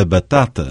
a batata